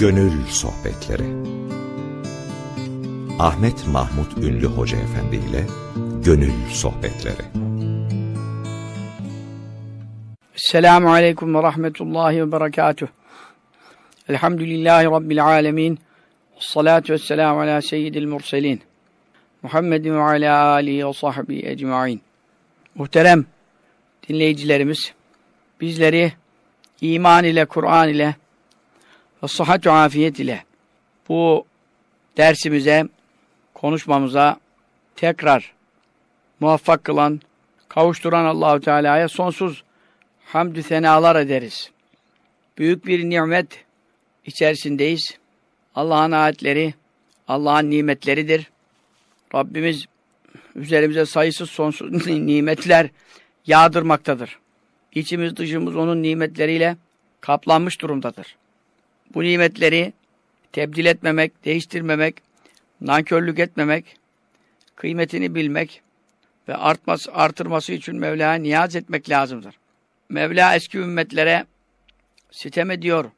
Gönül Sohbetleri Ahmet Mahmut Ünlü Hoca Efendi ile Gönül Sohbetleri Selamun Aleyküm ve Rahmetullahi ve Berekatuh. Elhamdülillahi Rabbil Alemin. Salatu vesselamu ala seyyidil murselin. Muhammedin ve ala alihi ve sahbihi ecma'in. Muhterem dinleyicilerimiz, bizleri iman ile, Kur'an ile ve sıhhat ve afiyet ile bu dersimize, konuşmamıza tekrar muvaffak kılan, kavuşturan Allahu Teala'ya sonsuz hamdü senalar ederiz. Büyük bir nimet içerisindeyiz. Allah'ın ayetleri, Allah'ın nimetleridir. Rabbimiz üzerimize sayısız sonsuz nimetler yağdırmaktadır. İçimiz dışımız onun nimetleriyle kaplanmış durumdadır. Bu nimetleri tebdil etmemek, değiştirmemek, nankörlük etmemek, kıymetini bilmek ve artması, artırması için Mevla'ya niyaz etmek lazımdır. Mevla eski ümmetlere sitem ediyor.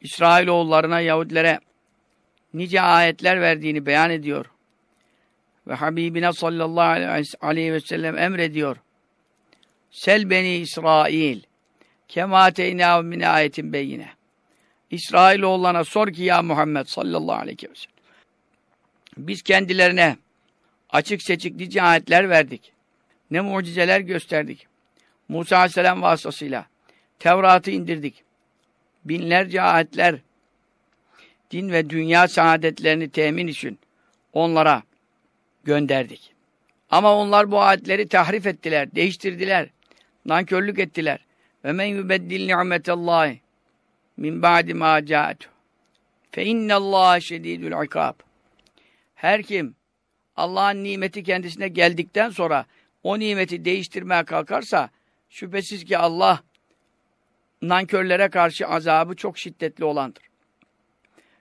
İsrailoğullarına, Yahudilere nice ayetler verdiğini beyan ediyor. Ve Habibine sallallahu aleyhi ve sellem emrediyor. Sel beni İsrail kema teynav min ayetin beyine. İsrailoğullarına sor ki ya Muhammed sallallahu aleyhi ve sellem. Biz kendilerine açık seçik nice ayetler verdik. Ne mucizeler gösterdik. Musa Aleyhisselam vasıtasıyla Tevrat'ı indirdik. Binlerce ayetler din ve dünya saadetlerini temin için onlara gönderdik. Ama onlar bu ayetleri tahrif ettiler, değiştirdiler, nankörlük ettiler. Ve men yubeddil ni'metallahi min ba'di ma ca'atu fe innallaha şedidul ikab. Her kim Allah'ın nimeti kendisine geldikten sonra o nimeti değiştirmeye kalkarsa şüphesiz ki Allah nankörlere karşı azabı çok şiddetli olandır.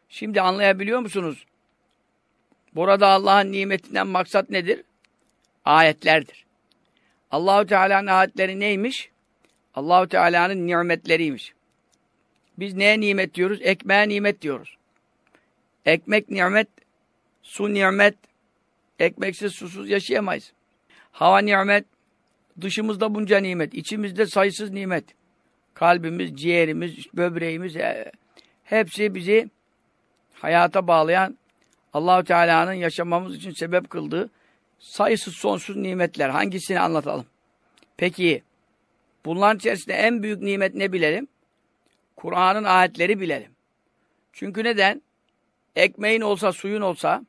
Şimdi anlayabiliyor musunuz? Burada Allah'ın nimetinden maksat nedir? Ayetlerdir. Allahu Teala'nın ayetleri neymiş? Allahu Teala'nın nimetleriymiş. Biz neye nimet diyoruz? Ekmeğe nimet diyoruz. Ekmek nimet, su nimet, ekmeksiz susuz yaşayamayız. Hava nimet, dışımızda bunca nimet, içimizde sayısız nimet. Kalbimiz, ciğerimiz, böbreğimiz, hepsi bizi hayata bağlayan Allahu Teala'nın yaşamamız için sebep kıldığı sayısız sonsuz nimetler. Hangisini anlatalım? Peki bunların içerisinde en büyük nimet ne bilelim? Kur'an'ın ayetleri bilelim. Çünkü neden? Ekmeğin olsa, suyun olsa,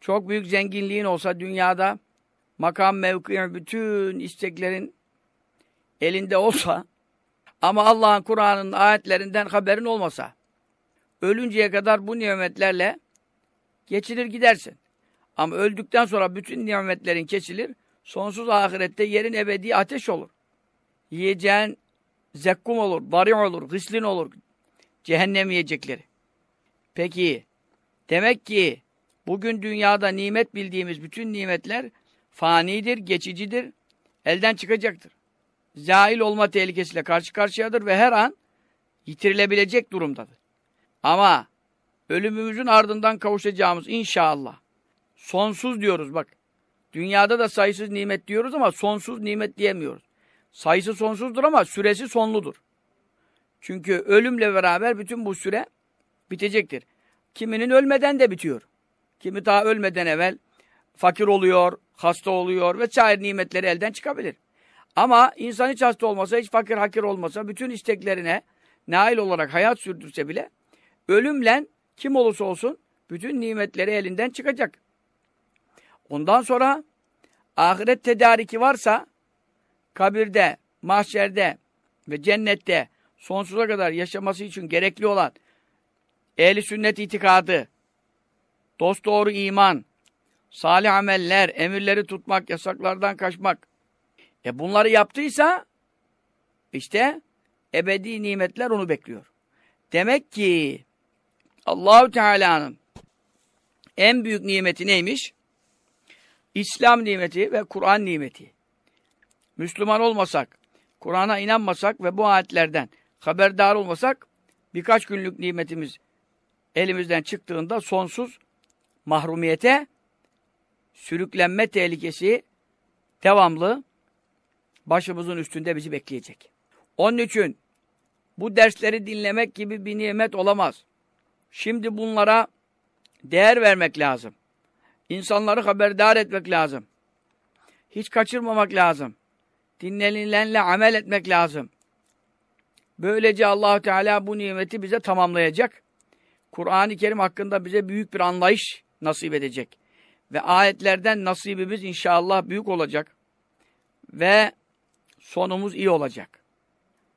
çok büyük zenginliğin olsa dünyada makam, mevki, bütün isteklerin elinde olsa ama Allah'ın Kur'an'ın ayetlerinden haberin olmasa ölünceye kadar bu nimetlerle geçilir gidersin. Ama öldükten sonra bütün nimetlerin kesilir. Sonsuz ahirette yerin ebedi ateş olur. Yiyeceğin zekkum olur, bari olur, gıslin olur. Cehennem yiyecekleri. Peki, demek ki bugün dünyada nimet bildiğimiz bütün nimetler fanidir, geçicidir, elden çıkacaktır. Zail olma tehlikesiyle karşı karşıyadır ve her an yitirilebilecek durumdadır. Ama ölümümüzün ardından kavuşacağımız inşallah sonsuz diyoruz bak. Dünyada da sayısız nimet diyoruz ama sonsuz nimet diyemiyoruz. Sayısı sonsuzdur ama süresi sonludur. Çünkü ölümle beraber bütün bu süre bitecektir. Kiminin ölmeden de bitiyor. Kimi daha ölmeden evvel fakir oluyor, hasta oluyor ve çayır nimetleri elden çıkabilir. Ama insan hiç hasta olmasa, hiç fakir hakir olmasa, bütün isteklerine nail olarak hayat sürdürse bile ölümle kim olursa olsun bütün nimetleri elinden çıkacak. Ondan sonra ahiret tedariki varsa kabirde, mahşerde ve cennette sonsuza kadar yaşaması için gerekli olan ehli sünnet itikadı, dost doğru iman, salih ameller, emirleri tutmak, yasaklardan kaçmak. E bunları yaptıysa işte ebedi nimetler onu bekliyor. Demek ki Allahu Teala'nın en büyük nimeti neymiş? İslam nimeti ve Kur'an nimeti. Müslüman olmasak, Kur'an'a inanmasak ve bu ayetlerden haberdar olmasak birkaç günlük nimetimiz elimizden çıktığında sonsuz mahrumiyete sürüklenme tehlikesi devamlı başımızın üstünde bizi bekleyecek. Onun için bu dersleri dinlemek gibi bir nimet olamaz. Şimdi bunlara değer vermek lazım. İnsanları haberdar etmek lazım. Hiç kaçırmamak lazım. Dinlenilenle amel etmek lazım. Böylece allah Teala bu nimeti bize tamamlayacak. Kur'an-ı Kerim hakkında bize büyük bir anlayış nasip edecek. Ve ayetlerden nasibimiz inşallah büyük olacak. Ve sonumuz iyi olacak.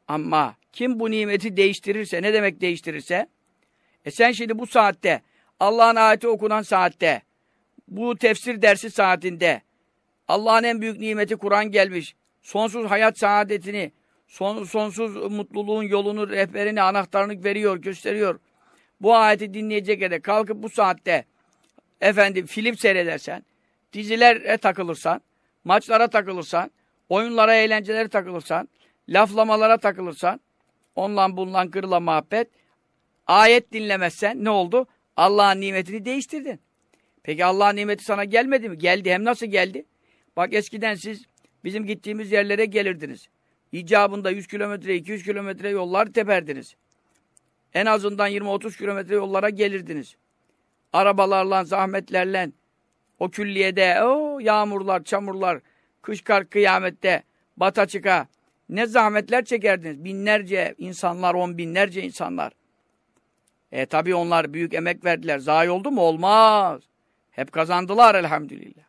Ama kim bu nimeti değiştirirse, ne demek değiştirirse? E sen şimdi bu saatte, Allah'ın ayeti okunan saatte, bu tefsir dersi saatinde, Allah'ın en büyük nimeti Kur'an gelmiş, sonsuz hayat saadetini, son, sonsuz mutluluğun yolunu, rehberini, anahtarını veriyor, gösteriyor. Bu ayeti dinleyecek yere kalkıp bu saatte, efendim film seyredersen, dizilere takılırsan, maçlara takılırsan, oyunlara, eğlencelere takılırsan, laflamalara takılırsan, ondan bundan kırıla muhabbet, ayet dinlemezsen ne oldu? Allah'ın nimetini değiştirdin. Peki Allah'ın nimeti sana gelmedi mi? Geldi. Hem nasıl geldi? Bak eskiden siz bizim gittiğimiz yerlere gelirdiniz. İcabında 100 kilometre, 200 kilometre yollar teperdiniz. En azından 20-30 kilometre yollara gelirdiniz. Arabalarla, zahmetlerle, o külliyede, o yağmurlar, çamurlar, kış kar kıyamette, bata çıka, ne zahmetler çekerdiniz. Binlerce insanlar, on binlerce insanlar. E tabi onlar büyük emek verdiler. Zayi oldu mu? Olmaz. Hep kazandılar elhamdülillah.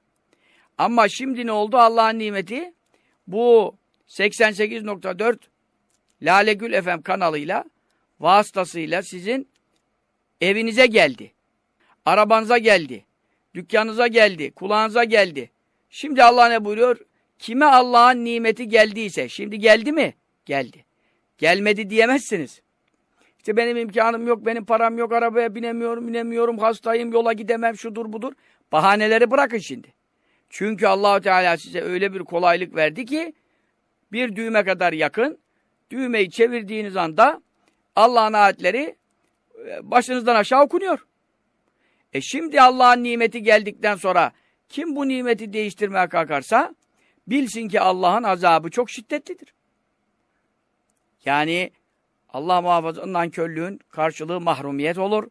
Ama şimdi ne oldu? Allah'ın nimeti bu 88.4 Lale Gül FM kanalıyla vasıtasıyla sizin evinize geldi. Arabanıza geldi. Dükkanınıza geldi. Kulağınıza geldi. Şimdi Allah ne buyuruyor? Kime Allah'ın nimeti geldiyse, şimdi geldi mi? Geldi. Gelmedi diyemezsiniz. İşte benim imkanım yok, benim param yok, arabaya binemiyorum, binemiyorum, hastayım, yola gidemem, şudur budur. Bahaneleri bırakın şimdi. Çünkü allah Teala size öyle bir kolaylık verdi ki, bir düğme kadar yakın, düğmeyi çevirdiğiniz anda Allah'ın ayetleri e, başınızdan aşağı okunuyor. E şimdi Allah'ın nimeti geldikten sonra kim bu nimeti değiştirmeye kalkarsa bilsin ki Allah'ın azabı çok şiddetlidir. Yani Allah muhafaza nankörlüğün karşılığı mahrumiyet olur.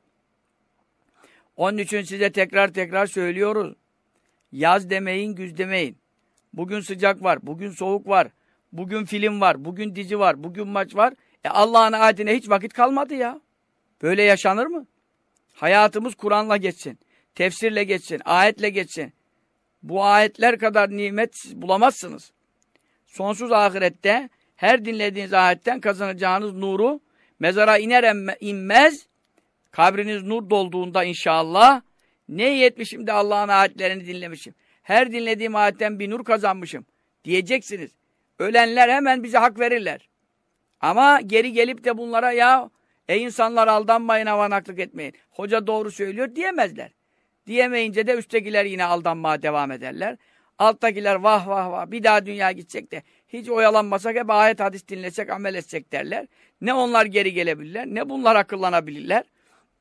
Onun için size tekrar tekrar söylüyoruz. Yaz demeyin, güz demeyin. Bugün sıcak var, bugün soğuk var, bugün film var, bugün dizi var, bugün maç var. E Allah'ın adine hiç vakit kalmadı ya. Böyle yaşanır mı? Hayatımız Kur'an'la geçsin, tefsirle geçsin, ayetle geçsin. Bu ayetler kadar nimet bulamazsınız. Sonsuz ahirette her dinlediğiniz ayetten kazanacağınız nuru mezara iner inmez kabriniz nur dolduğunda inşallah ne yetmişim de Allah'ın ayetlerini dinlemişim. Her dinlediğim ayetten bir nur kazanmışım diyeceksiniz. Ölenler hemen bize hak verirler. Ama geri gelip de bunlara ya ey insanlar aldanmayın avanaklık etmeyin. Hoca doğru söylüyor diyemezler. Diyemeyince de üsttekiler yine aldanmaya devam ederler. Alttakiler vah vah vah bir daha dünya gidecek de hiç oyalanmasak hep ayet hadis dinlesek amel etsek derler. Ne onlar geri gelebilirler ne bunlar akıllanabilirler.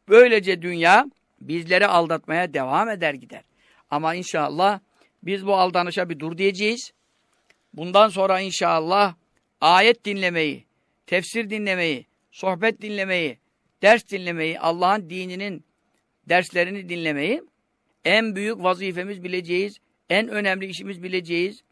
Böylece dünya bizleri aldatmaya devam eder gider. Ama inşallah biz bu aldanışa bir dur diyeceğiz. Bundan sonra inşallah ayet dinlemeyi, tefsir dinlemeyi, sohbet dinlemeyi, ders dinlemeyi, Allah'ın dininin derslerini dinlemeyi en büyük vazifemiz bileceğiz, en önemli işimiz bileceğiz.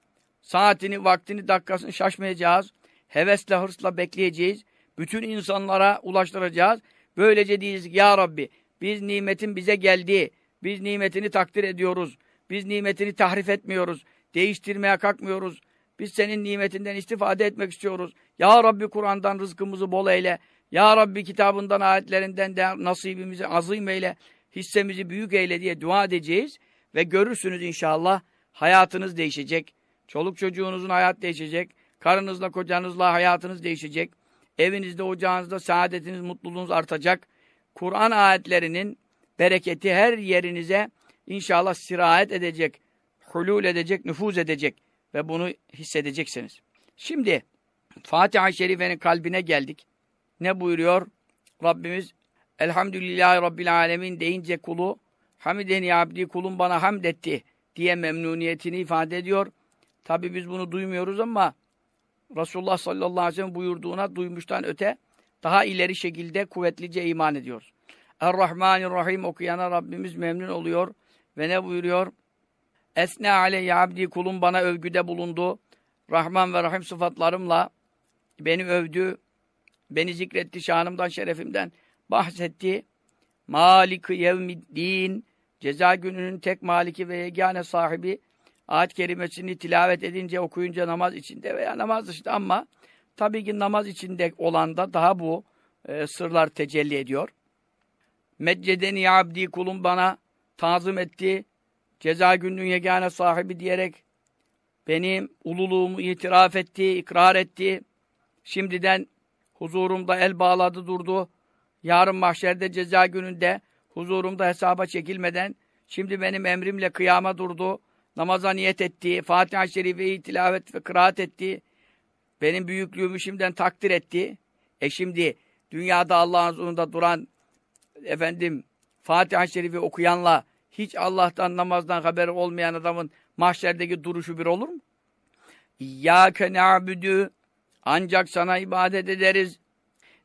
Saatini, vaktini, dakikasını şaşmayacağız. Hevesle, hırsla bekleyeceğiz. Bütün insanlara ulaştıracağız. Böylece diyeceğiz Ya Rabbi biz nimetin bize geldi. Biz nimetini takdir ediyoruz. Biz nimetini tahrif etmiyoruz. Değiştirmeye kalkmıyoruz. Biz senin nimetinden istifade etmek istiyoruz. Ya Rabbi Kur'an'dan rızkımızı bol eyle. Ya Rabbi kitabından, ayetlerinden de nasibimizi azim eyle hissemizi büyük eyle diye dua edeceğiz ve görürsünüz inşallah hayatınız değişecek. Çoluk çocuğunuzun hayat değişecek. Karınızla, kocanızla hayatınız değişecek. Evinizde, ocağınızda saadetiniz, mutluluğunuz artacak. Kur'an ayetlerinin bereketi her yerinize inşallah sirayet edecek, hulul edecek, nüfuz edecek ve bunu hissedeceksiniz. Şimdi Fatiha-i Şerife'nin kalbine geldik. Ne buyuruyor? Rabbimiz Elhamdülillahi Rabbil Alemin deyince kulu Hamideni abdi kulum bana hamd etti diye memnuniyetini ifade ediyor. Tabi biz bunu duymuyoruz ama Resulullah sallallahu aleyhi ve sellem buyurduğuna duymuştan öte daha ileri şekilde kuvvetlice iman ediyoruz. Er-Rahmanir-Rahim okuyana Rabbimiz memnun oluyor ve ne buyuruyor? Esne aleyye abdi kulum bana övgüde bulundu. Rahman ve Rahim sıfatlarımla beni övdü, beni zikretti, şanımdan, şerefimden bahsetti. Malik-i yevmiddin, ceza gününün tek maliki ve yegane sahibi, ayet kerimesini tilavet edince, okuyunca namaz içinde veya namaz dışında ama tabii ki namaz içinde olan da daha bu e, sırlar tecelli ediyor. Meccedeni abdi kulum bana tazım etti. Ceza gününün yegane sahibi diyerek benim ululuğumu itiraf etti, ikrar etti. Şimdiden huzurumda el bağladı durdu. Yarın mahşerde ceza gününde huzurumda hesaba çekilmeden şimdi benim emrimle kıyama durdu. Namaza niyet etti. Fatiha-i Şerife'yi tilavet ve kıraat etti. Benim büyüklüğümü şimdiden takdir etti. E şimdi dünyada Allah'ın huzurunda duran efendim Fatiha-i Şerifi okuyanla hiç Allah'tan namazdan haberi olmayan adamın mahşerdeki duruşu bir olur mu? İyyâke na'budu ancak sana ibadet ederiz.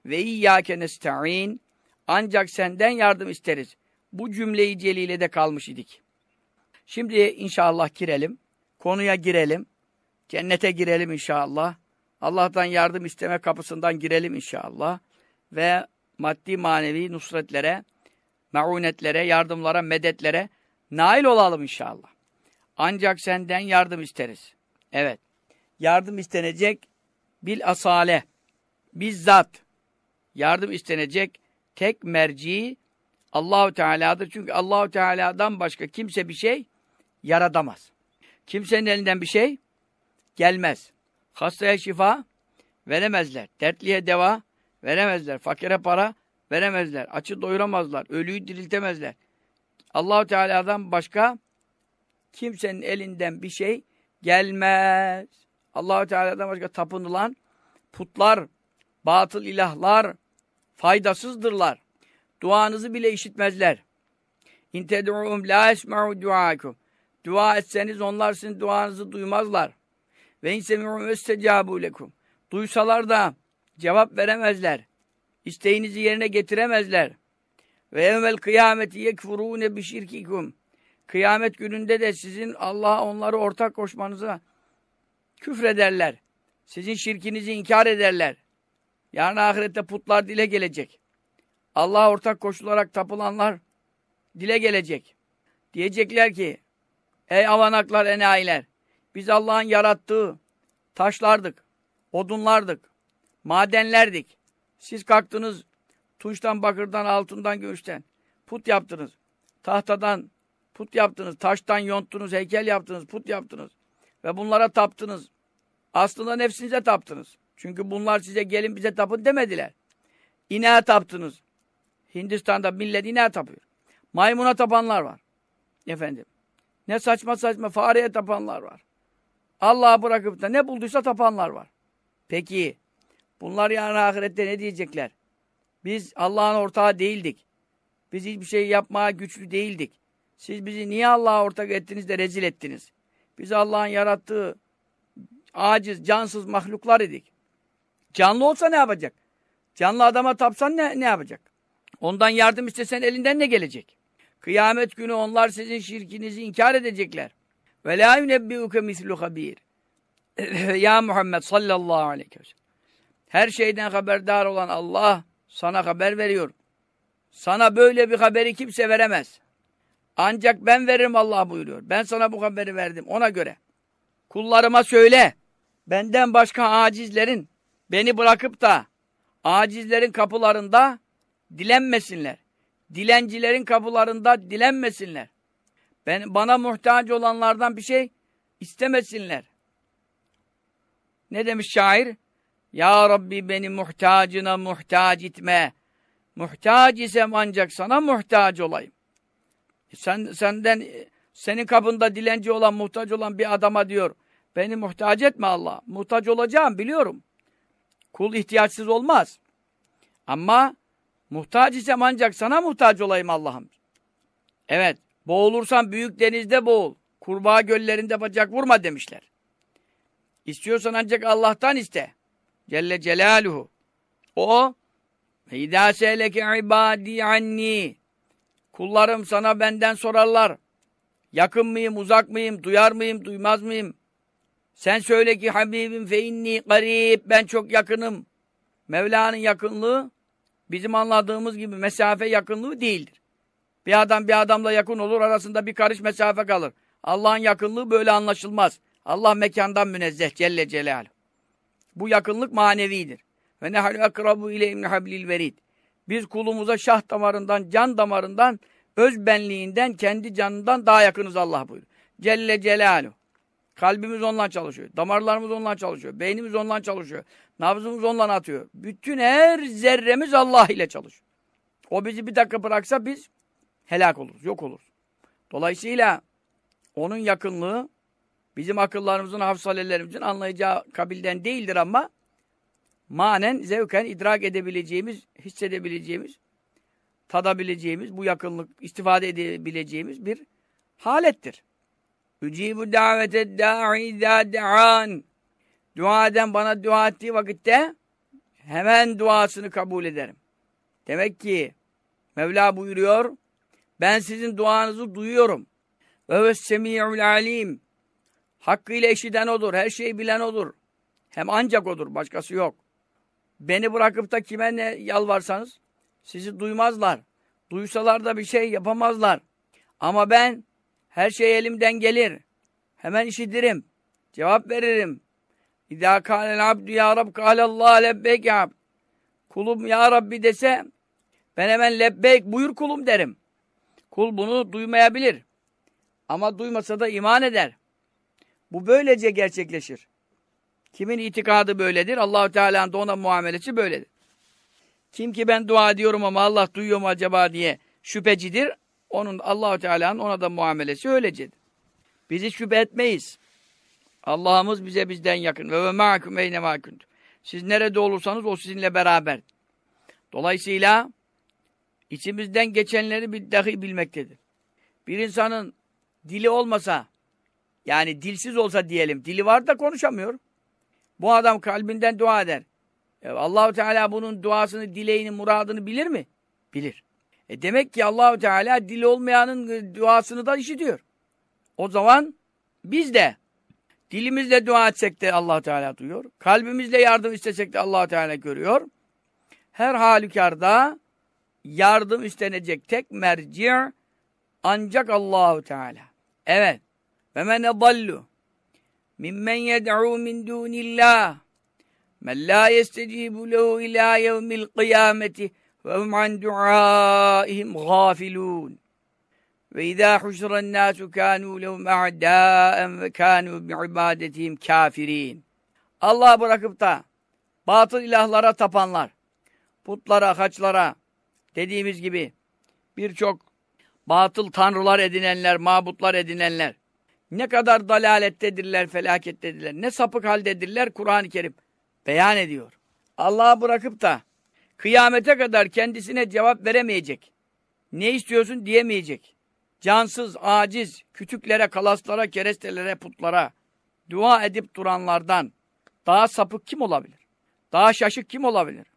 Ve iyyâke nesta'in ancak senden yardım isteriz. Bu cümleyi celile de kalmış idik. Şimdi inşallah girelim. Konuya girelim. Cennete girelim inşallah. Allah'tan yardım isteme kapısından girelim inşallah. Ve maddi manevi nusretlere, maunetlere, yardımlara, medetlere nail olalım inşallah. Ancak senden yardım isteriz. Evet. Yardım istenecek bil asale. Bizzat. Yardım istenecek tek merci Allahu Teala'dır. Çünkü Allahu Teala'dan başka kimse bir şey yaratamaz. Kimsenin elinden bir şey gelmez. Hastaya şifa veremezler. Dertliye deva veremezler. Fakire para veremezler. Açı doyuramazlar. Ölüyü diriltemezler. Allahu Teala'dan başka kimsenin elinden bir şey gelmez. Allahu Teala'dan başka tapınılan putlar, batıl ilahlar faydasızdırlar. Duanızı bile işitmezler. İn ted'uhum la esma'u duakum. Dua etseniz onlar sizin duanızı duymazlar. Ve in semi'u estecabu lekum. Duysalar da cevap veremezler. İsteğinizi yerine getiremezler. Ve evvel kıyameti yekfurune bi şirkikum. Kıyamet gününde de sizin Allah'a onları ortak koşmanıza küfrederler. Sizin şirkinizi inkar ederler. Yarın ahirette putlar dile gelecek. Allah'a ortak koşularak tapılanlar dile gelecek. Diyecekler ki, ey avanaklar, enayiler, biz Allah'ın yarattığı taşlardık, odunlardık, madenlerdik. Siz kalktınız, tuştan, bakırdan, altından, gümüşten put yaptınız. Tahtadan put yaptınız, taştan yonttunuz, heykel yaptınız, put yaptınız. Ve bunlara taptınız. Aslında nefsinize taptınız. Çünkü bunlar size gelin bize tapın demediler. İneğe taptınız. Hindistan'da millet ineğe tapıyor. Maymuna tapanlar var. Efendim. Ne saçma saçma fareye tapanlar var. Allah'a bırakıp da ne bulduysa tapanlar var. Peki bunlar yarın ahirette ne diyecekler? Biz Allah'ın ortağı değildik. Biz hiçbir şey yapmaya güçlü değildik. Siz bizi niye Allah'a ortak ettiniz de rezil ettiniz? Biz Allah'ın yarattığı aciz, cansız mahluklar idik. Canlı olsa ne yapacak? Canlı adama tapsan ne, ne yapacak? Ondan yardım istesen elinden ne gelecek? Kıyamet günü onlar sizin şirkinizi inkar edecekler. Ve la yunebbi'uke mislu habir. ya Muhammed sallallahu aleyhi ve sellem. Her şeyden haberdar olan Allah sana haber veriyor. Sana böyle bir haberi kimse veremez. Ancak ben veririm Allah buyuruyor. Ben sana bu haberi verdim ona göre. Kullarıma söyle. Benden başka acizlerin beni bırakıp da acizlerin kapılarında dilenmesinler. Dilencilerin kapılarında dilenmesinler. Ben, bana muhtaç olanlardan bir şey istemesinler. Ne demiş şair? Ya Rabbi beni muhtacına muhtaç etme. Muhtaç isem ancak sana muhtaç olayım. E sen senden senin kapında dilenci olan, muhtaç olan bir adama diyor. Beni muhtaç etme Allah. Muhtaç olacağım biliyorum. Kul ihtiyaçsız olmaz. Ama Muhtaç isem ancak sana muhtaç olayım Allah'ım. Evet, boğulursan büyük denizde boğul. Kurbağa göllerinde bacak vurma demişler. İstiyorsan ancak Allah'tan iste. Celle Celaluhu. O İdâ seyleke ibâdî anni. Kullarım sana benden sorarlar. Yakın mıyım, uzak mıyım, duyar mıyım, duymaz mıyım? Sen söyle ki Habibim fe inni garib. Ben çok yakınım. Mevla'nın yakınlığı bizim anladığımız gibi mesafe yakınlığı değildir. Bir adam bir adamla yakın olur, arasında bir karış mesafe kalır. Allah'ın yakınlığı böyle anlaşılmaz. Allah mekandan münezzeh Celle Celaluhu. Bu yakınlık manevidir. Ve nehal akrabu ile ibn hablil verid. Biz kulumuza şah damarından, can damarından, öz benliğinden, kendi canından daha yakınız Allah buyuruyor. Celle Celaluhu. Kalbimiz onunla çalışıyor. Damarlarımız onunla çalışıyor. Beynimiz onunla çalışıyor. Nabzımız onunla atıyor. Bütün her zerremiz Allah ile çalışıyor. O bizi bir dakika bıraksa biz helak oluruz, yok oluruz. Dolayısıyla onun yakınlığı bizim akıllarımızın, hafsalelerimizin anlayacağı kabilden değildir ama manen, zevken idrak edebileceğimiz, hissedebileceğimiz, tadabileceğimiz, bu yakınlık istifade edebileceğimiz bir halettir. Ücibu davete da'i da'an. Dua eden bana dua ettiği vakitte hemen duasını kabul ederim. Demek ki Mevla buyuruyor, ben sizin duanızı duyuyorum. Ve ve alim. Hakkıyla eşiden odur, her şeyi bilen odur. Hem ancak odur, başkası yok. Beni bırakıp da kime ne yalvarsanız sizi duymazlar. Duysalar da bir şey yapamazlar. Ama ben her şey elimden gelir. Hemen işitirim. Cevap veririm. İzâ kâlel abdü ya Rab kâlellâh lebbeyk ya. Kulum ya Rabbi dese ben hemen lebbeyk buyur kulum derim. Kul bunu duymayabilir. Ama duymasa da iman eder. Bu böylece gerçekleşir. Kimin itikadı böyledir? Allahu Teala'nın da ona muamelesi böyledir. Kim ki ben dua ediyorum ama Allah duyuyor mu acaba diye şüphecidir. Onun Allahu Teala'nın ona da muamelesi öylecedir. Bizi şüphe etmeyiz. Allah'ımız bize bizden yakın. Ve ve ma'akum eyne. Siz nerede olursanız o sizinle beraber. Dolayısıyla içimizden geçenleri bir dahi bilmektedir. Bir insanın dili olmasa, yani dilsiz olsa diyelim, dili var da konuşamıyor. Bu adam kalbinden dua eder. E, Allahu Teala bunun duasını, dileğini, muradını bilir mi? Bilir. E demek ki Allahu Teala dili olmayanın e, duasını da işitiyor. O zaman biz de dilimizle dua etsek de Allah Teala duyuyor. Kalbimizle yardım istesek de Allah Teala görüyor. Her halükarda yardım istenecek tek merci ancak Allahu Teala. Evet. Ve men edallu mimmen yed'u min dunillah men la yestecibu lehu ila yevmil kıyameti ve hum an duaihim gafilun. Ve izâ huşran nâsu kânû lehum a'dâen ve kânû bi'ibâdetihim kâfirîn. Allah bırakıp da batıl ilahlara tapanlar, putlara, haçlara, dediğimiz gibi birçok batıl tanrılar edinenler, mabutlar edinenler, ne kadar dalalettedirler, felakettedirler, ne sapık haldedirler Kur'an-ı Kerim beyan ediyor. Allah'a bırakıp da kıyamete kadar kendisine cevap veremeyecek, ne istiyorsun diyemeyecek, cansız, aciz, kütüklere, kalaslara, kerestelere, putlara dua edip duranlardan daha sapık kim olabilir? Daha şaşık kim olabilir?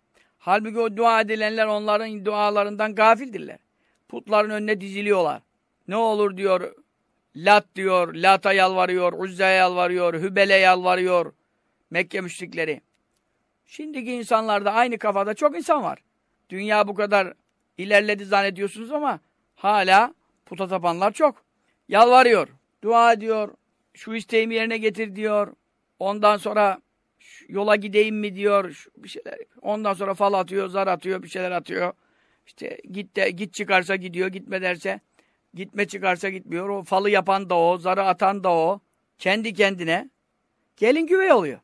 Halbuki o dua edilenler onların dualarından gafildirler. Putların önüne diziliyorlar. Ne olur diyor, Lat diyor, Lat'a yalvarıyor, Uzza'ya yalvarıyor, Hübel'e yalvarıyor. Mekke müşrikleri. Şimdiki insanlarda aynı kafada çok insan var. Dünya bu kadar ilerledi zannediyorsunuz ama hala puta tapanlar çok. Yalvarıyor, dua ediyor, şu isteğimi yerine getir diyor. Ondan sonra yola gideyim mi diyor, bir şeyler. Ondan sonra fal atıyor, zar atıyor, bir şeyler atıyor. İşte git de git çıkarsa gidiyor, gitme derse gitme çıkarsa gitmiyor. O falı yapan da o, zarı atan da o. Kendi kendine gelin güvey oluyor.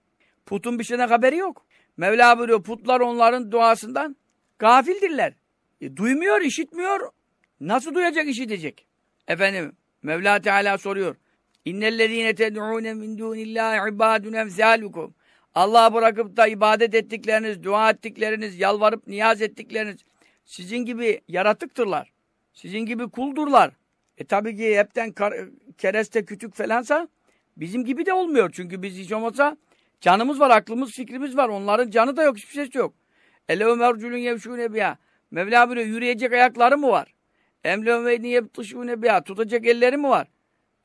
Putun bir şeyden haberi yok. Mevla buyuruyor putlar onların duasından gafildirler. E, duymuyor, işitmiyor. Nasıl duyacak, işitecek? Efendim Mevla Teala soruyor. İnnellezîne ted'ûne min dûnillâhi ibâdun emsâlukum. Allah'a bırakıp da ibadet ettikleriniz, dua ettikleriniz, yalvarıp niyaz ettikleriniz Sizin gibi yaratıktırlar. Sizin gibi kuldurlar. E tabii ki hepten kereste kütük falansa bizim gibi de olmuyor. Çünkü biz hiç olmazsa canımız var, aklımız, fikrimiz var. Onların canı da yok, hiçbir şey yok. Ele merculun yevşûne biha. Mevla buyuruyor, yürüyecek ayakları mı var? Emle ve yebtışûne biha. Tutacak elleri mi var?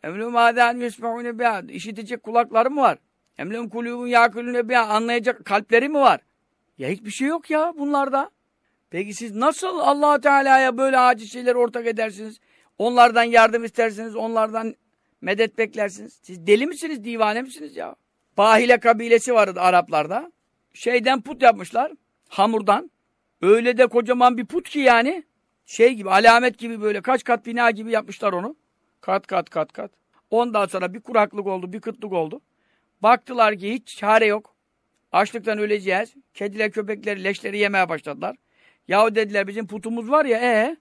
Emle mâdân yesmeûne biha. İşitecek kulakları mı var? Emle kulûbun yâkulûne biha. Anlayacak kalpleri mi var? Ya hiçbir şey yok ya bunlarda. Peki siz nasıl allah Teala'ya böyle aciz şeyleri ortak edersiniz? Onlardan yardım istersiniz, onlardan medet beklersiniz. Siz deli misiniz, divane misiniz ya? Bahile kabilesi vardı Araplarda. Şeyden put yapmışlar, hamurdan. Öyle de kocaman bir put ki yani. Şey gibi, alamet gibi böyle kaç kat bina gibi yapmışlar onu. Kat kat kat kat. Ondan sonra bir kuraklık oldu, bir kıtlık oldu. Baktılar ki hiç çare yok. Açlıktan öleceğiz. Kediler, köpekler, leşleri yemeye başladılar. Yahu dediler bizim putumuz var ya e,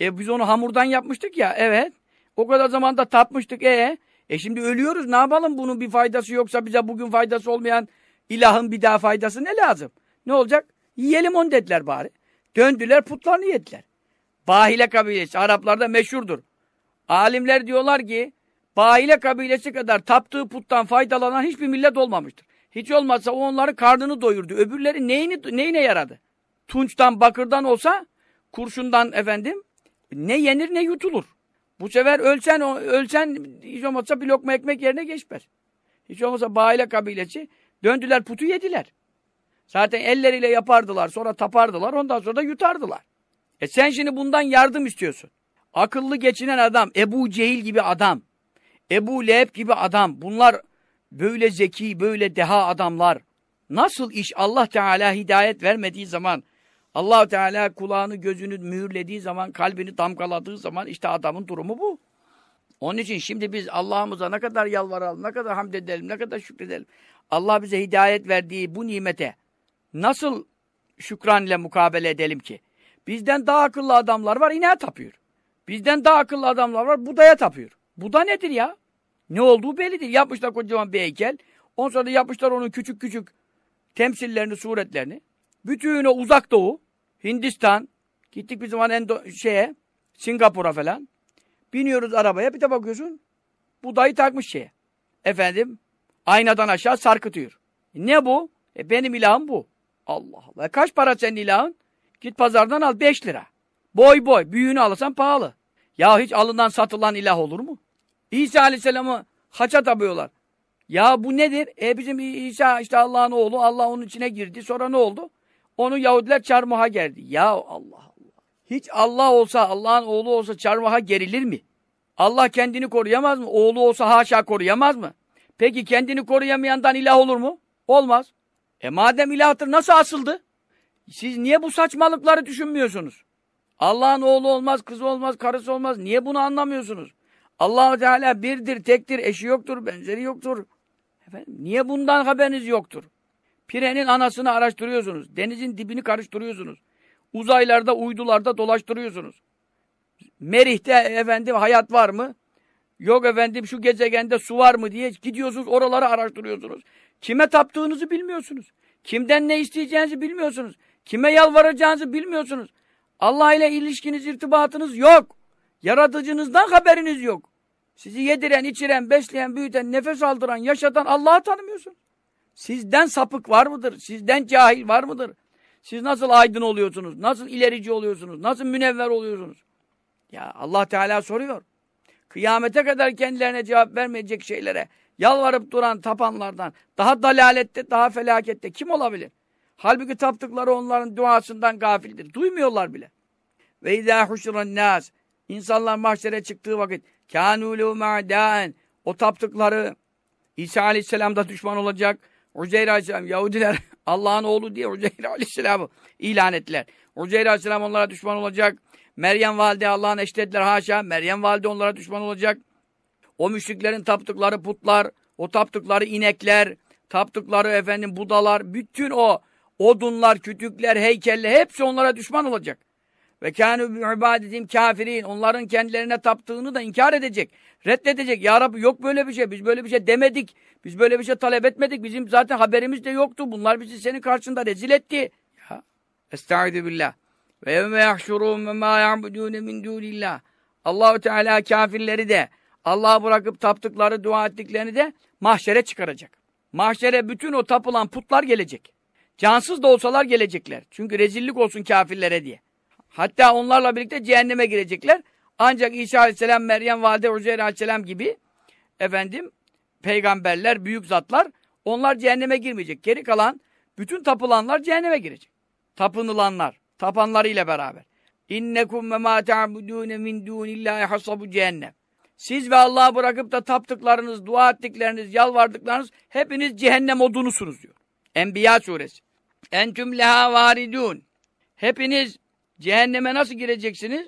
e biz onu hamurdan yapmıştık ya evet. O kadar zamanda tatmıştık e. E şimdi ölüyoruz ne yapalım bunun bir faydası yoksa bize bugün faydası olmayan ilahın bir daha faydası ne lazım? Ne olacak? Yiyelim onu dediler bari. Döndüler putlarını yediler. Bahile kabilesi Araplarda meşhurdur. Alimler diyorlar ki Bahile kabilesi kadar taptığı puttan faydalanan hiçbir millet olmamıştır. Hiç olmazsa o onların karnını doyurdu. Öbürleri neyini, neyine yaradı? tunçtan, bakırdan olsa kurşundan efendim ne yenir ne yutulur. Bu sefer ölsen ölsen hiç olmazsa bir lokma ekmek yerine geçmez. Hiç olmazsa Bahile kabilesi döndüler putu yediler. Zaten elleriyle yapardılar sonra tapardılar ondan sonra da yutardılar. E sen şimdi bundan yardım istiyorsun. Akıllı geçinen adam, Ebu Cehil gibi adam, Ebu Leheb gibi adam, bunlar böyle zeki, böyle deha adamlar. Nasıl iş Allah Teala hidayet vermediği zaman allah Teala kulağını gözünü mühürlediği zaman, kalbini damgaladığı zaman işte adamın durumu bu. Onun için şimdi biz Allah'ımıza ne kadar yalvaralım, ne kadar hamd edelim, ne kadar şükredelim. Allah bize hidayet verdiği bu nimete nasıl şükran ile mukabele edelim ki? Bizden daha akıllı adamlar var, ineğe tapıyor. Bizden daha akıllı adamlar var, budaya tapıyor. Buda nedir ya? Ne olduğu bellidir. Yapmışlar kocaman bir heykel. Ondan sonra yapmışlar onun küçük küçük temsillerini, suretlerini. Bütün o uzak doğu, Hindistan, gittik bir zaman Endo şeye, Singapur'a falan. Biniyoruz arabaya bir de bakıyorsun budayı takmış şeye. Efendim aynadan aşağı sarkıtıyor. Ne bu? E benim ilahım bu. Allah Allah. E kaç para senin ilahın? Git pazardan al 5 lira. Boy boy. Büyüğünü alırsan pahalı. Ya hiç alınan satılan ilah olur mu? İsa Aleyhisselam'ı haça tapıyorlar. Ya bu nedir? E bizim İsa işte Allah'ın oğlu. Allah onun içine girdi. Sonra ne oldu? Onu Yahudiler çarmıha gerdi. Ya Allah Allah. Hiç Allah olsa, Allah'ın oğlu olsa çarmıha gerilir mi? Allah kendini koruyamaz mı? Oğlu olsa haşa koruyamaz mı? Peki kendini koruyamayandan ilah olur mu? Olmaz. E madem ilahtır nasıl asıldı? Siz niye bu saçmalıkları düşünmüyorsunuz? Allah'ın oğlu olmaz, kızı olmaz, karısı olmaz. Niye bunu anlamıyorsunuz? Allah Teala birdir, tektir, eşi yoktur, benzeri yoktur. Efendim, niye bundan haberiniz yoktur? Pirenin anasını araştırıyorsunuz. Denizin dibini karıştırıyorsunuz. Uzaylarda, uydularda dolaştırıyorsunuz. Merih'te efendim hayat var mı? Yok efendim şu gezegende su var mı diye gidiyorsunuz oraları araştırıyorsunuz. Kime taptığınızı bilmiyorsunuz. Kimden ne isteyeceğinizi bilmiyorsunuz. Kime yalvaracağınızı bilmiyorsunuz. Allah ile ilişkiniz, irtibatınız yok. Yaratıcınızdan haberiniz yok. Sizi yediren, içiren, besleyen, büyüten, nefes aldıran, yaşatan Allah'ı tanımıyorsun. Sizden sapık var mıdır? Sizden cahil var mıdır? Siz nasıl aydın oluyorsunuz? Nasıl ilerici oluyorsunuz? Nasıl münevver oluyorsunuz? Ya Allah Teala soruyor. Kıyamete kadar kendilerine cevap vermeyecek şeylere yalvarıp duran tapanlardan daha dalalette, daha felakette kim olabilir? Halbuki taptıkları onların duasından gafildir. Duymuyorlar bile. Ve izâ huşran nâs İnsanlar mahşere çıktığı vakit kânû lehu o taptıkları İsa Aleyhisselam'da düşman olacak. Uzeyr Aleyhisselam Yahudiler Allah'ın oğlu diye Uzeyr Aleyhisselam'ı ilan ettiler. Uzeyr Aleyhisselam onlara düşman olacak. Meryem valide Allah'ın eşlediler haşa. Meryem valide onlara düşman olacak. O müşriklerin taptıkları putlar, o taptıkları inekler, taptıkları efendim budalar, bütün o odunlar, kütükler, heykeller hepsi onlara düşman olacak. Ve kânû bi ibadetim kafirin. Onların kendilerine taptığını da inkar edecek. Reddedecek. Ya Rabbi yok böyle bir şey. Biz böyle bir şey demedik. Biz böyle bir şey talep etmedik. Bizim zaten haberimiz de yoktu. Bunlar bizi senin karşında rezil etti. Ya. Estaizu billah. Ve yevme yahşurûm mâ ya'budûne min dûnillah. Allahu Teala kafirleri de Allah'ı bırakıp taptıkları, dua ettiklerini de mahşere çıkaracak. Mahşere bütün o tapılan putlar gelecek. Cansız da olsalar gelecekler. Çünkü rezillik olsun kafirlere diye. Hatta onlarla birlikte cehenneme girecekler. Ancak İsa Aleyhisselam, Meryem Valide Uzeyr Aleyhisselam gibi efendim peygamberler, büyük zatlar onlar cehenneme girmeyecek. Geri kalan bütün tapılanlar cehenneme girecek. Tapınılanlar, tapanlarıyla beraber. İnnekum ve ma ta'budûne min dûnillâhi hasabu cehennem. Siz ve Allah'ı bırakıp da taptıklarınız, dua ettikleriniz, yalvardıklarınız hepiniz cehennem odunusunuz diyor. Enbiya suresi. Entüm leha varidun. Hepiniz cehenneme nasıl gireceksiniz?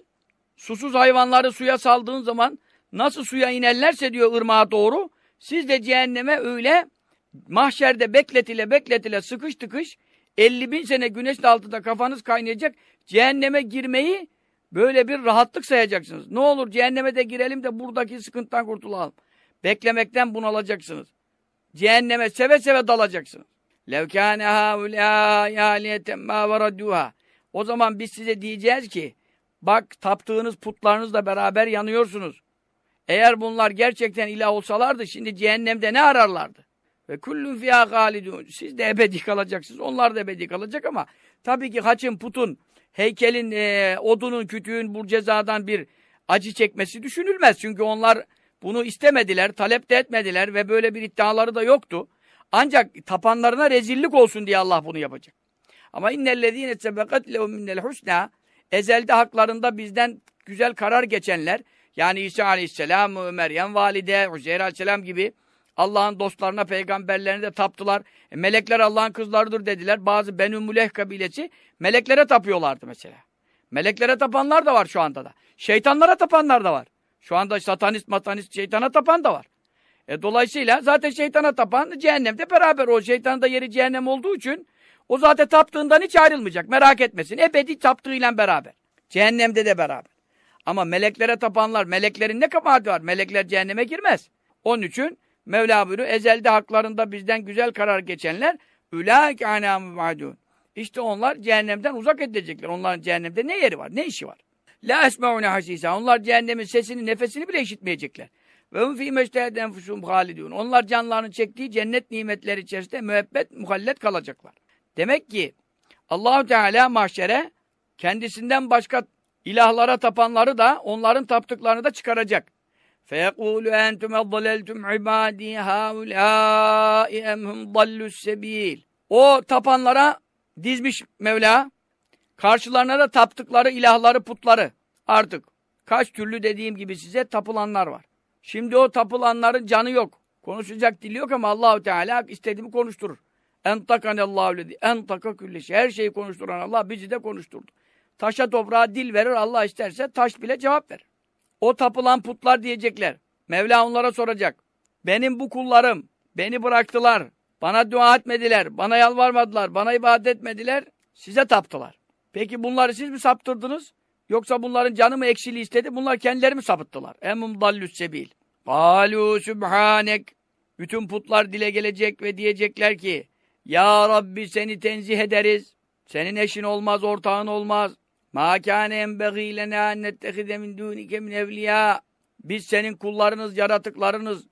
Susuz hayvanları suya saldığın zaman nasıl suya inerlerse diyor ırmağa doğru, siz de cehenneme öyle mahşerde bekletile bekletile sıkış tıkış 50 bin sene güneşin altında kafanız kaynayacak cehenneme girmeyi böyle bir rahatlık sayacaksınız. Ne olur cehenneme de girelim de buradaki sıkıntıdan kurtulalım. Beklemekten bunalacaksınız. Cehenneme seve seve dalacaksınız. لَوْ كَانَ هَاُولَٰئِ يَالِيَةً مَا وَرَدُوهَا o zaman biz size diyeceğiz ki, bak taptığınız putlarınızla beraber yanıyorsunuz. Eğer bunlar gerçekten ilah olsalardı şimdi cehennemde ne ararlardı? Ve kullun fiyâ galidun. Siz de ebedi kalacaksınız. Onlar da ebedi kalacak ama tabii ki haçın, putun, heykelin, e, odunun, kütüğün bu cezadan bir acı çekmesi düşünülmez. Çünkü onlar bunu istemediler, talep de etmediler ve böyle bir iddiaları da yoktu. Ancak tapanlarına rezillik olsun diye Allah bunu yapacak. Ama innellezîne sebekat lehum minnel husna ezelde haklarında bizden güzel karar geçenler yani İsa Aleyhisselam, Meryem Valide, Uzeyr Aleyhisselam gibi Allah'ın dostlarına, peygamberlerine de taptılar. E, melekler Allah'ın kızlarıdır dediler. Bazı Benü Muleh kabilesi meleklere tapıyorlardı mesela. Meleklere tapanlar da var şu anda da. Şeytanlara tapanlar da var. Şu anda satanist, matanist, şeytana tapan da var. E, dolayısıyla zaten şeytana tapan cehennemde beraber o şeytanın da yeri cehennem olduğu için o zaten taptığından hiç ayrılmayacak. Merak etmesin. Ebedi taptığıyla beraber. Cehennemde de beraber. Ama meleklere tapanlar, meleklerin ne kabahati var? Melekler cehenneme girmez. Onun için Mevla buyuruyor, ezelde haklarında bizden güzel karar geçenler ülâike anâmü vaadûn. İşte onlar cehennemden uzak edilecekler. Onların cehennemde ne yeri var, ne işi var? La esme'une hasîsâ. Onlar cehennemin sesini, nefesini bile işitmeyecekler. Ve hum fî meştehed enfusûm hâlidûn. Onlar canlarının çektiği cennet nimetleri içerisinde müebbet, muhallet kalacaklar. Demek ki Allahu Teala mahşere kendisinden başka ilahlara tapanları da onların taptıklarını da çıkaracak. فَيَقُولُ اَنْتُمْ اَضَّلَلْتُمْ عِبَادِي هَاُلَٰئِ اَمْهُمْ ضَلُّ السَّب۪يلِ O tapanlara dizmiş Mevla, karşılarına da taptıkları ilahları, putları. Artık kaç türlü dediğim gibi size tapılanlar var. Şimdi o tapılanların canı yok. Konuşacak dili yok ama Allahu Teala istediğimi konuşturur. Entakanallahu lezi entaka külli şey. Her şeyi konuşturan Allah bizi de konuşturdu. Taşa toprağa dil verir Allah isterse taş bile cevap verir. O tapılan putlar diyecekler. Mevla onlara soracak. Benim bu kullarım beni bıraktılar. Bana dua etmediler. Bana yalvarmadılar. Bana ibadet etmediler. Size taptılar. Peki bunları siz mi saptırdınız? Yoksa bunların canı mı eksiliği istedi? Bunlar kendileri mi sapıttılar? Emum dallüs sebil. Kalu sübhanek. Bütün putlar dile gelecek ve diyecekler ki Ya Rabbi seni tenzih ederiz. Senin eşin olmaz, ortağın olmaz. Ma kâne enbeğî lenâ ennettehide min dûnike min evliyâ. Biz senin kullarınız, yaratıklarınız.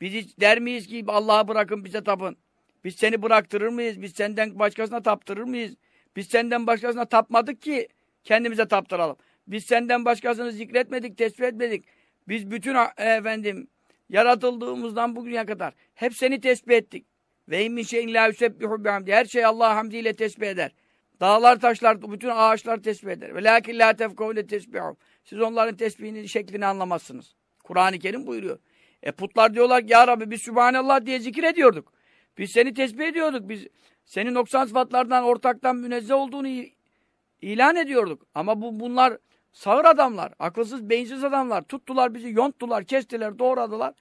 Biz hiç der miyiz ki Allah'ı bırakın bize tapın? Biz seni bıraktırır mıyız? Biz senden başkasına taptırır mıyız? Biz senden başkasına tapmadık ki kendimize taptıralım. Biz senden başkasını zikretmedik, tesbih etmedik. Biz bütün efendim yaratıldığımızdan bugüne kadar hep seni tesbih ettik. Ve immin şeyin la yusebbihu bihamdi. Her şey Allah hamdiyle tesbih eder. Dağlar, taşlar, bütün ağaçlar tesbih eder. Ve lakin la tefkavune tesbihum. Siz onların tesbihinin şeklini anlamazsınız. Kur'an-ı Kerim buyuruyor. E putlar diyorlar ki ya Rabbi biz Sübhanallah diye zikir ediyorduk. Biz seni tesbih ediyorduk. Biz senin noksan sıfatlardan, ortaktan münezzeh olduğunu ilan ediyorduk. Ama bu bunlar sağır adamlar, akılsız, beyinsiz adamlar. Tuttular bizi, yonttular, kestiler, doğradılar.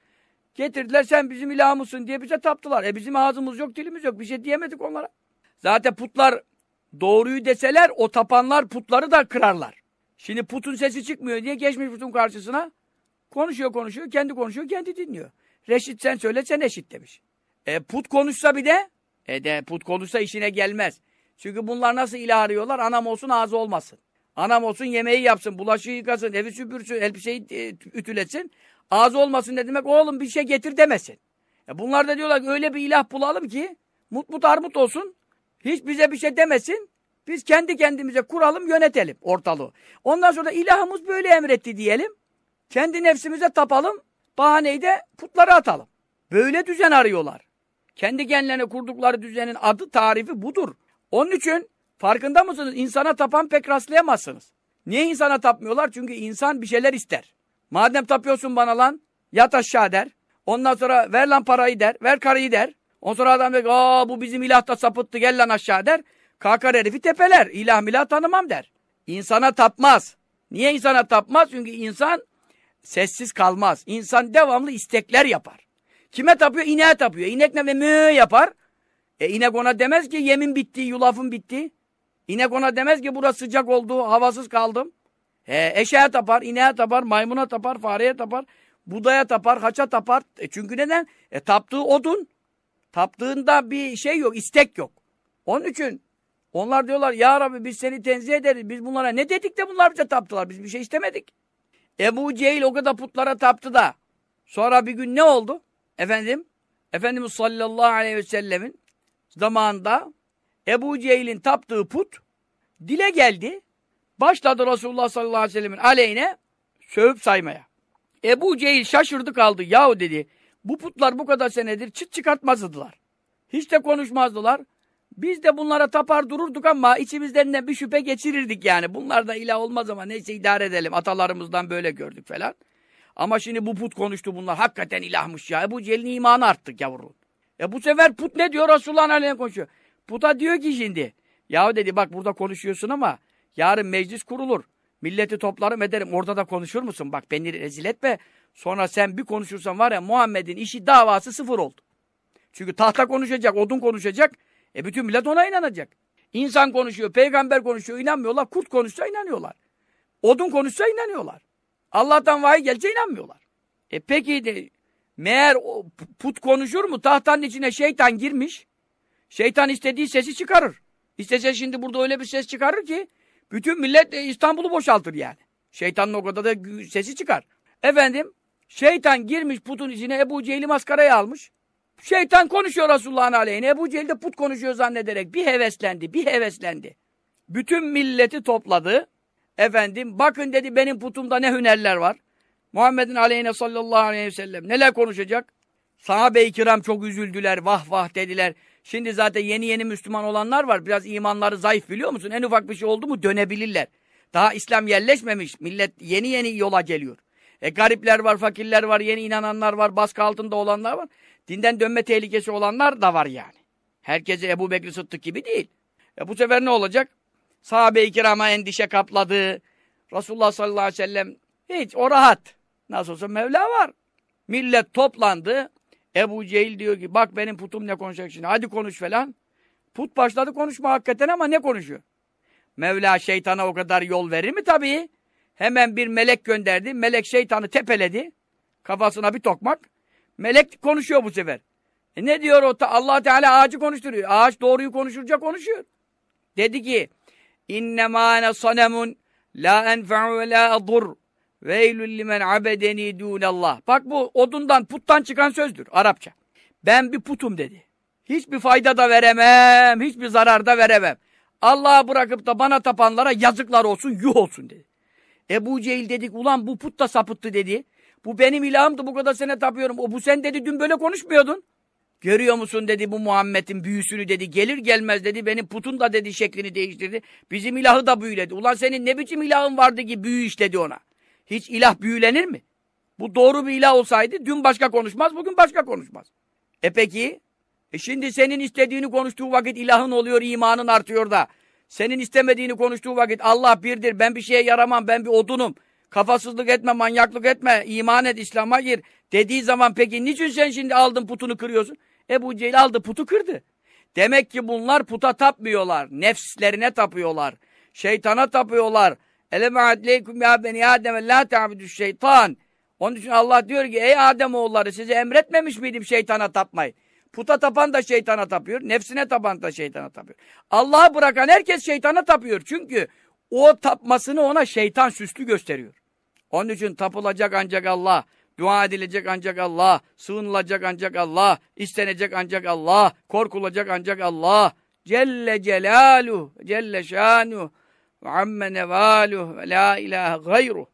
Getirdiler sen bizim ilahımızsın diye bize taptılar. E bizim ağzımız yok, dilimiz yok. Bir şey diyemedik onlara. Zaten putlar doğruyu deseler o tapanlar putları da kırarlar. Şimdi putun sesi çıkmıyor diye geçmiş putun karşısına konuşuyor konuşuyor, kendi konuşuyor, kendi dinliyor. Reşit sen söyle sen eşit demiş. E put konuşsa bir de, e de put konuşsa işine gelmez. Çünkü bunlar nasıl ilah arıyorlar? Anam olsun ağzı olmasın. Anam olsun yemeği yapsın, bulaşığı yıkasın, evi süpürsün, elbiseyi e, ütületsin. Ağzı olmasın ne demek? Oğlum bir şey getir demesin. E bunlar da diyorlar ki öyle bir ilah bulalım ki mut mut armut olsun. Hiç bize bir şey demesin. Biz kendi kendimize kuralım, yönetelim ortalığı. Ondan sonra ilahımız böyle emretti diyelim. Kendi nefsimize tapalım. Bahaneyi de putlara atalım. Böyle düzen arıyorlar. Kendi kendilerine kurdukları düzenin adı, tarifi budur. Onun için farkında mısınız? İnsana tapan pek rastlayamazsınız. Niye insana tapmıyorlar? Çünkü insan bir şeyler ister. Madem tapıyorsun bana lan, yat aşağı der. Ondan sonra ver lan parayı der, ver karıyı der. Ondan sonra adam der aa bu bizim ilah da sapıttı, gel lan aşağı der. Kalkar herifi tepeler, ilah milah tanımam der. İnsana tapmaz. Niye insana tapmaz? Çünkü insan sessiz kalmaz. İnsan devamlı istekler yapar. Kime tapıyor? İneğe tapıyor. İnek ne mü yapar. E inek ona demez ki yemin bitti, yulafın bitti. İnek ona demez ki burası sıcak oldu, havasız kaldım. E, eşeğe tapar, ineğe tapar, maymuna tapar, fareye tapar, budaya tapar, haça tapar. E çünkü neden? E taptığı odun. Taptığında bir şey yok, istek yok. Onun için onlar diyorlar ya Rabbi biz seni tenzih ederiz. Biz bunlara ne dedik de bunlar bize taptılar. Biz bir şey istemedik. Ebu Cehil o kadar putlara taptı da. Sonra bir gün ne oldu? Efendim? Efendimiz sallallahu aleyhi ve sellemin zamanında Ebu Cehil'in taptığı put dile geldi. Başladı Resulullah sallallahu aleyhi ve sellemin aleyhine sövüp saymaya. Ebu Cehil şaşırdı kaldı. Yahu dedi bu putlar bu kadar senedir çıt çıkartmazdılar. Hiç de konuşmazdılar. Biz de bunlara tapar dururduk ama içimizden de bir şüphe geçirirdik yani. Bunlar da ilah olmaz ama neyse idare edelim. Atalarımızdan böyle gördük falan. Ama şimdi bu put konuştu bunlar. Hakikaten ilahmış ya. Ebu Cehil'in imanı arttık yavrum. E bu sefer put ne diyor? Resulullah'ın aleyhine konuşuyor. Puta diyor ki şimdi. Yahu dedi bak burada konuşuyorsun ama yarın meclis kurulur. Milleti toplarım ederim. Orada da konuşur musun? Bak beni rezil etme. Sonra sen bir konuşursan var ya Muhammed'in işi davası sıfır oldu. Çünkü tahta konuşacak, odun konuşacak. E bütün millet ona inanacak. İnsan konuşuyor, peygamber konuşuyor, inanmıyorlar. Kurt konuşsa inanıyorlar. Odun konuşsa inanıyorlar. Allah'tan vahiy gelse inanmıyorlar. E peki de meğer put konuşur mu? Tahtanın içine şeytan girmiş. Şeytan istediği sesi çıkarır. İstese şimdi burada öyle bir ses çıkarır ki bütün millet İstanbul'u boşaltır yani. Şeytanın o kadar da sesi çıkar. Efendim şeytan girmiş putun içine Ebu Cehil'i maskaraya almış. Şeytan konuşuyor Resulullah'ın aleyhine. Ebu Cehil de put konuşuyor zannederek bir heveslendi, bir heveslendi. Bütün milleti topladı. Efendim bakın dedi benim putumda ne hünerler var. Muhammed'in aleyhine sallallahu aleyhi ve sellem neler konuşacak? Sahabe-i kiram çok üzüldüler, vah vah dediler. Şimdi zaten yeni yeni Müslüman olanlar var. Biraz imanları zayıf biliyor musun? En ufak bir şey oldu mu dönebilirler. Daha İslam yerleşmemiş. Millet yeni yeni yola geliyor. E garipler var, fakirler var, yeni inananlar var, baskı altında olanlar var. Dinden dönme tehlikesi olanlar da var yani. Herkese Ebu Bekir Sıddık gibi değil. E bu sefer ne olacak? Sahabe-i kirama endişe kapladı. Resulullah sallallahu aleyhi ve sellem hiç o rahat. Nasıl olsa Mevla var. Millet toplandı. Ebu Cehil diyor ki bak benim putum ne konuşacak şimdi hadi konuş falan. Put başladı konuşma hakikaten ama ne konuşuyor? Mevla şeytana o kadar yol verir mi tabii? Hemen bir melek gönderdi. Melek şeytanı tepeledi. Kafasına bir tokmak. Melek konuşuyor bu sefer. E ne diyor o? Allah Teala ağacı konuşturuyor. Ağaç doğruyu konuşurca konuşuyor. Dedi ki İnnemâ ene sanemun la enfe'u ve la adur veylül limen abedeni dûnallah. Bak bu odundan, puttan çıkan sözdür Arapça. Ben bir putum dedi. Hiçbir fayda da veremem, hiçbir zarar da veremem. Allah'a bırakıp da bana tapanlara yazıklar olsun, yuh olsun dedi. Ebu Cehil dedik, ulan bu put da sapıttı dedi. Bu benim ilahımdı, bu kadar sene tapıyorum. O bu sen dedi, dün böyle konuşmuyordun. Görüyor musun dedi bu Muhammed'in büyüsünü dedi. Gelir gelmez dedi benim putun da dedi şeklini değiştirdi. Bizim ilahı da büyüledi. Ulan senin ne biçim ilahın vardı ki büyü işledi ona. Hiç ilah büyülenir mi? Bu doğru bir ilah olsaydı dün başka konuşmaz, bugün başka konuşmaz. E peki? E şimdi senin istediğini konuştuğu vakit ilahın oluyor, imanın artıyor da. Senin istemediğini konuştuğu vakit Allah birdir, ben bir şeye yaramam, ben bir odunum. Kafasızlık etme, manyaklık etme, iman et, İslam'a gir. Dediği zaman peki niçin sen şimdi aldın putunu kırıyorsun? Ebu Cehil aldı putu kırdı. Demek ki bunlar puta tapmıyorlar. Nefslerine tapıyorlar. Şeytana tapıyorlar. Eleme adleykum ya beni Adem la ta'budu şeytan. Onun için Allah diyor ki ey Adem oğulları size emretmemiş miydim şeytana tapmayı? Puta tapan da şeytana tapıyor. Nefsine tapan da şeytana tapıyor. Allah'ı bırakan herkes şeytana tapıyor. Çünkü o tapmasını ona şeytan süslü gösteriyor. Onun için tapılacak ancak Allah, dua edilecek ancak Allah, sığınılacak ancak Allah, istenecek ancak Allah, korkulacak ancak Allah. Celle Celaluhu, Celle Şanuhu, ve amme nevaluhu, ve la ilahe gayruh.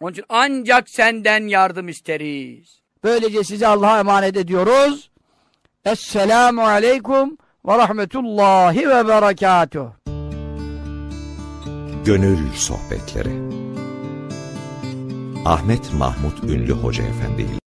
Onun için ancak senden yardım isteriz. Böylece sizi Allah'a emanet ediyoruz. Esselamu aleyküm ve rahmetullahi ve berekatuhu. Gönül Sohbetleri Ahmet Mahmut Ünlü Hoca Efendi ile